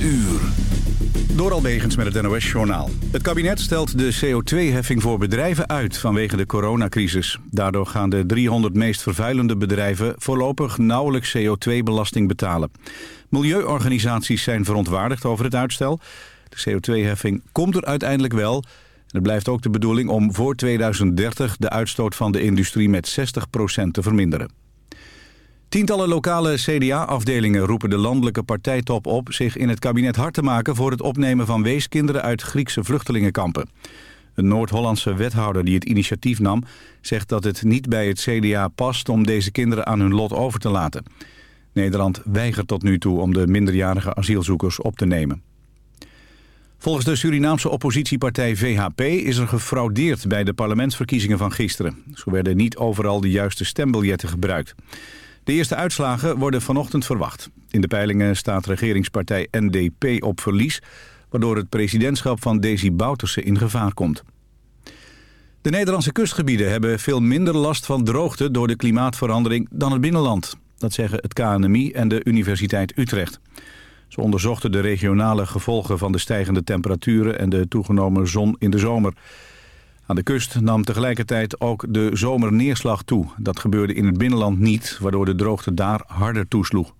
uur. Door Albegens met het NOS-journaal. Het kabinet stelt de CO2-heffing voor bedrijven uit vanwege de coronacrisis. Daardoor gaan de 300 meest vervuilende bedrijven voorlopig nauwelijks CO2-belasting betalen. Milieuorganisaties zijn verontwaardigd over het uitstel. De CO2-heffing komt er uiteindelijk wel. Het blijft ook de bedoeling om voor 2030 de uitstoot van de industrie met 60% te verminderen. Tientallen lokale CDA-afdelingen roepen de landelijke partijtop op... zich in het kabinet hard te maken voor het opnemen van weeskinderen uit Griekse vluchtelingenkampen. Een Noord-Hollandse wethouder die het initiatief nam... zegt dat het niet bij het CDA past om deze kinderen aan hun lot over te laten. Nederland weigert tot nu toe om de minderjarige asielzoekers op te nemen. Volgens de Surinaamse oppositiepartij VHP is er gefraudeerd bij de parlementsverkiezingen van gisteren. Zo werden niet overal de juiste stembiljetten gebruikt. De eerste uitslagen worden vanochtend verwacht. In de peilingen staat regeringspartij NDP op verlies... waardoor het presidentschap van Desi Bouterse in gevaar komt. De Nederlandse kustgebieden hebben veel minder last van droogte... door de klimaatverandering dan het binnenland. Dat zeggen het KNMI en de Universiteit Utrecht. Ze onderzochten de regionale gevolgen van de stijgende temperaturen... en de toegenomen zon in de zomer... Aan de kust nam tegelijkertijd ook de zomerneerslag toe. Dat gebeurde in het binnenland niet, waardoor de droogte daar harder toesloeg.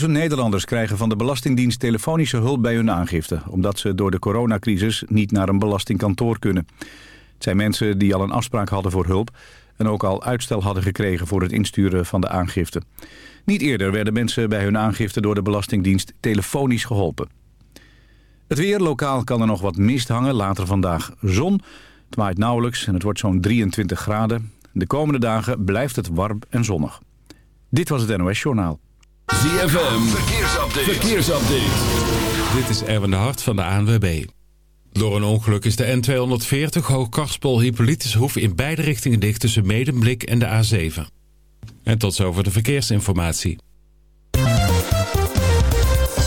12.000 Nederlanders krijgen van de Belastingdienst telefonische hulp bij hun aangifte... omdat ze door de coronacrisis niet naar een belastingkantoor kunnen. Het zijn mensen die al een afspraak hadden voor hulp... en ook al uitstel hadden gekregen voor het insturen van de aangifte. Niet eerder werden mensen bij hun aangifte door de Belastingdienst telefonisch geholpen. Het weer, lokaal kan er nog wat mist hangen. Later vandaag zon. Het waait nauwelijks en het wordt zo'n 23 graden. De komende dagen blijft het warm en zonnig. Dit was het NOS Journaal. ZFM, verkeersupdate. verkeersupdate. Dit is Erwin de Hart van de ANWB. Door een ongeluk is de N240 Hoogkarspel Hippolytushoef in beide richtingen dicht tussen Medemblik en de A7. En tot zover de verkeersinformatie.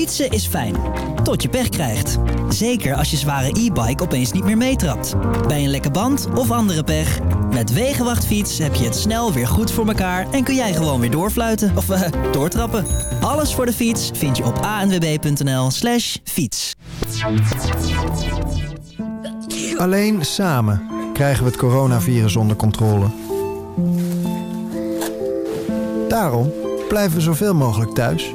Fietsen is fijn, tot je pech krijgt. Zeker als je zware e-bike opeens niet meer meetrapt. Bij een lekke band of andere pech. Met Wegenwachtfiets heb je het snel weer goed voor elkaar... en kun jij gewoon weer doorfluiten of uh, doortrappen. Alles voor de fiets vind je op anwb.nl slash fiets. Alleen samen krijgen we het coronavirus onder controle. Daarom blijven we zoveel mogelijk thuis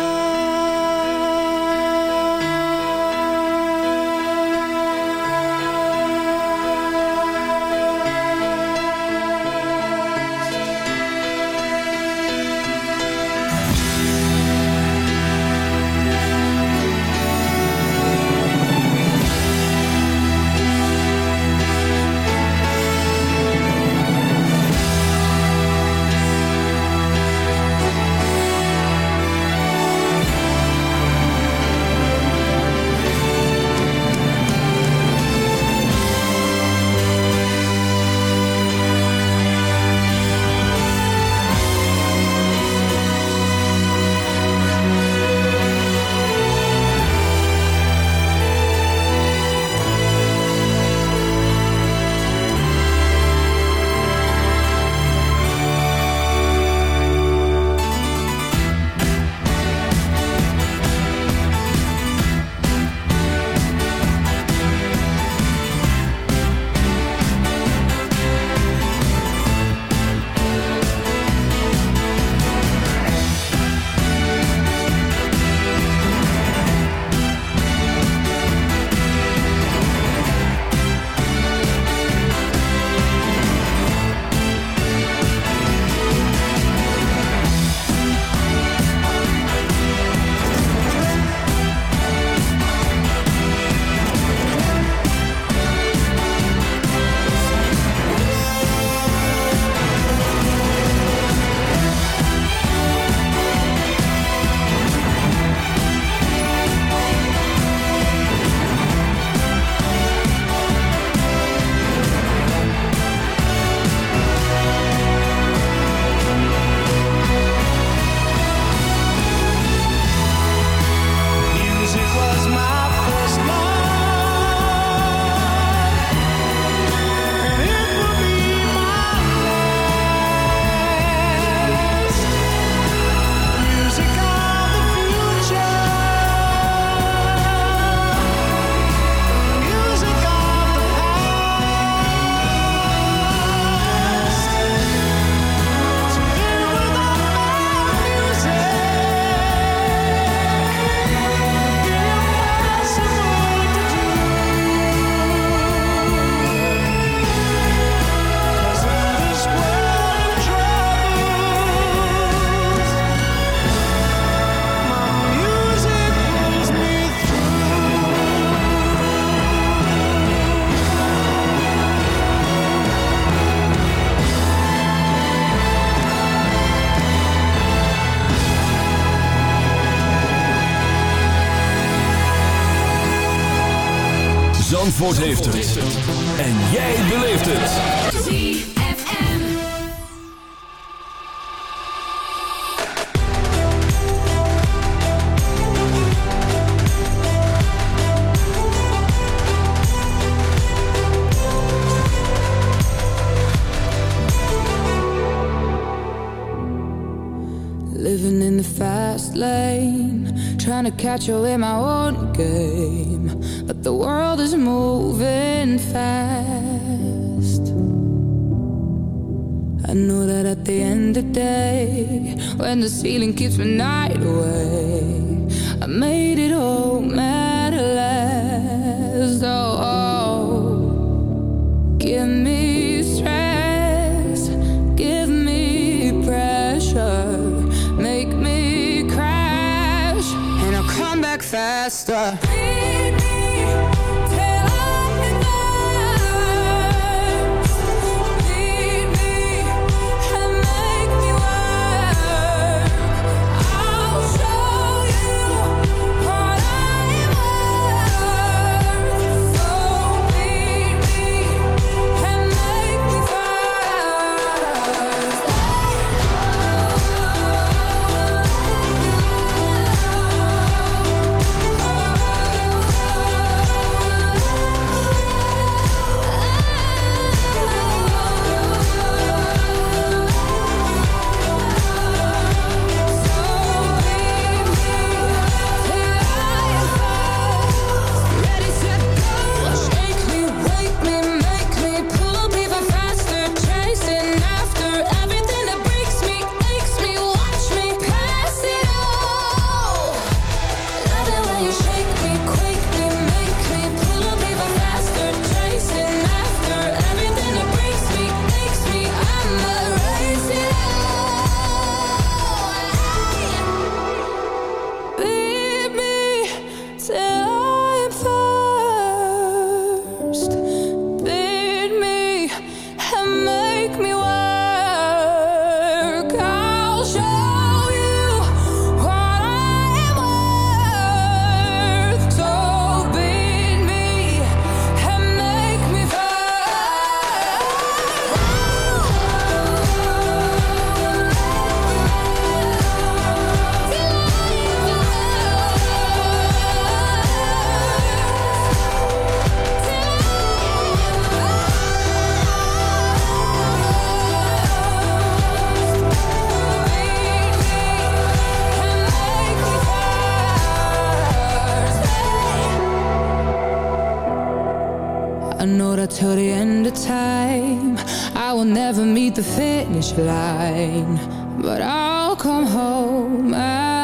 Zandvoort heeft het. En jij beleeft het. Living in the fast lane Trying to catch you in my The ceiling keeps my night away. De the finish line, but I'll come home. I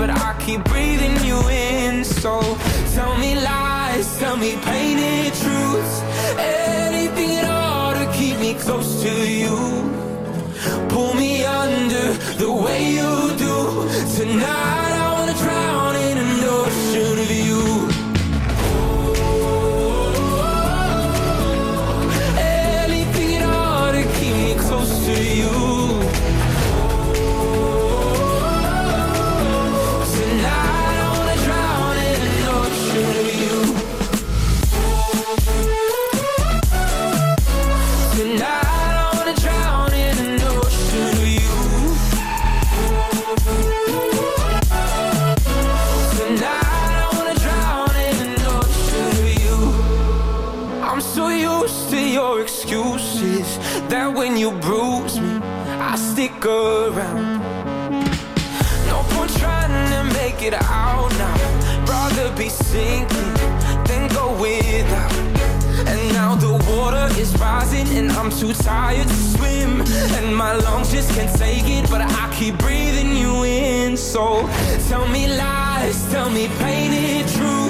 but I keep breathing you in. So tell me lies, tell me painted truths. Anything at all to keep me close to you. Pull me under the way you do. Tonight I'm so used to your excuses that when you bruise me, I stick around. No point trying to make it out now. Rather be sinking than go without. And now the water is rising and I'm too tired to swim. And my lungs just can't take it, but I keep breathing you in. So tell me lies, tell me painted truths.